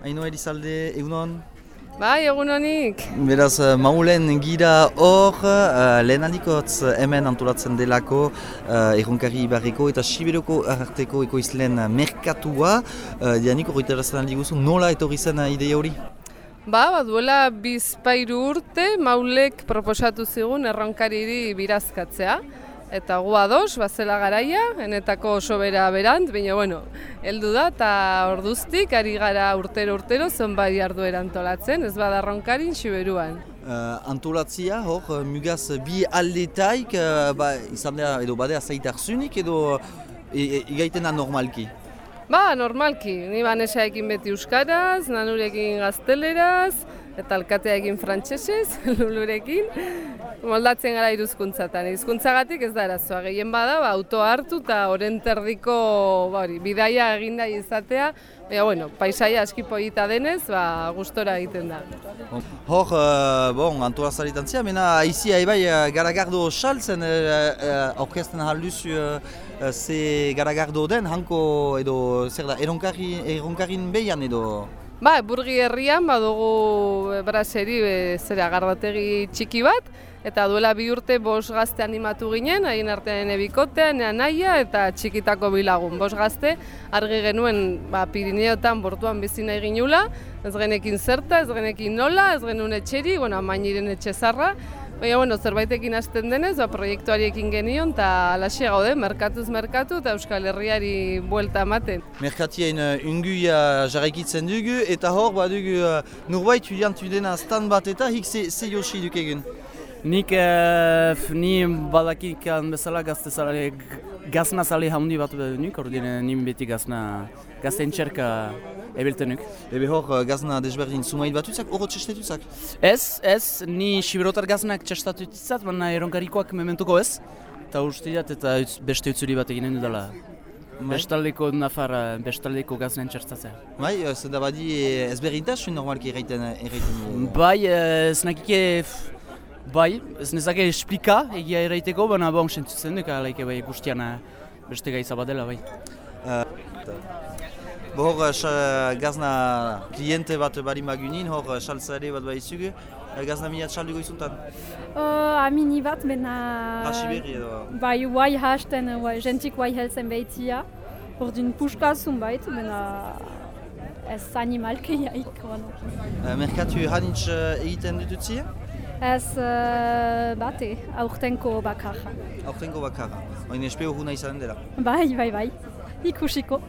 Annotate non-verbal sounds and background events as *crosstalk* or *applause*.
Aino Elizalde, egunon? Bai, egun honik. Beraz, uh, maulen gira hor, uh, lehen aldikotz hemen antolatzen delako uh, erronkari ibarriko eta Siberoko arteko ekoizlen merkatua. Uh, Dianik horretarazten aldi guzu, nola etorri zen ideia hori? Ba, ba, duela bizpairu urte maulek proposatu zigun erronkariri birazkatzea. Eta gu ados, bazela garaia, enetako oso bera berant, baina bueno, heldu da eta orduztik ari gara urtero urtero zonbait jarduera antolatzen, ez bada ronkarin xiberuan. Uh, antolatzia, hor, uh, mugaz bi aldetaik, uh, ba, izan da, edo badea zaitar zunik, edo e, e, da normalki? Ba, normalki, ni banesaekin beti euskaraz, nanurekin gazteleraz, eta alkatearekin frantsesez, *laughs* lulurekin, moldatzen gara iruzkuntzatan. Hizkuntzagatik ez da arazoa. Gehien bada, ba, auto hartu eta oren terdiko ba, hori, bidaia eginda izatea, Baina, bueno, paisaia aski polita denez, ba, gustora egiten da. Hor, uh, bon, antua zaritan zia, mena aizi bai uh, garagardo saltzen uh, uh, orkesten halduzu uh, ze garagardo den, hanko edo, zer da, eronkarin behian edo? Ba, burgi herrian badugu eh, braseri zera gardategi txiki bat, eta duela bi urte bos gazte animatu ginen, hain artean ebikotean, naia eta txikitako bilagun. Bos gazte argi genuen ba, Pirineotan bortuan bizi nahi ginula, ez genekin zerta, ez genekin nola, ez genuen etxeri, bueno, amainiren etxe zarra, Baina, bueno, zerbaitekin hasten denez, ba, proiektuari ekin genion, eta alaxia gaude, merkatuz merkatu eta Euskal Herriari buelta ematen. Merkatien uh, unguia jarraikitzen dugu, eta hor, ba dugu, uh, nurbait juliantu dena stand bat eta hik ze, ze joshi duk egin? Nik, uh, ni badakik bezala gazte zalare, gazna zale haundi bat nik, ordine nin beti gazna, gazten txerka ebeltenuk. Ebe hor, gazna desberdin zumait batuzak, oro txestetuzak? Ez, ez, ni siberotar gaznak txestatuzak, baina eronkarikoak mementuko ez. Eta uste eta beste utzuri bat eginen dudala. Bestaldeko nafara, bestaldeko gaznen txertatzea. Bai, ez da badi ezberdintasun normalki erraiten Bai, ez nakike... Bai, ez nezake esplika egia erraiteko, baina bon, sentzutzen duk, alaike bai, guztian beste gaiza badela, bai. Uh, Hor, uh, gazna kliente bat bari magunin, hor, saltza ere bat bai zuge. Uh, gazna mila txalduko izuntan? Uh, amini bat, bena... Hasi berri edo? Bai, guai hasten, uh, jentik guai helzen behitia. Hor din puska bait, bena... Ez animalke jaik, uh, Merkatu hanitz uh, egiten dututzi? Ez uh, bate, aurtenko bakarra. Aurtenko bakarra. Oin espeo huna izan dela? Bai, bai, bai. Ikusiko.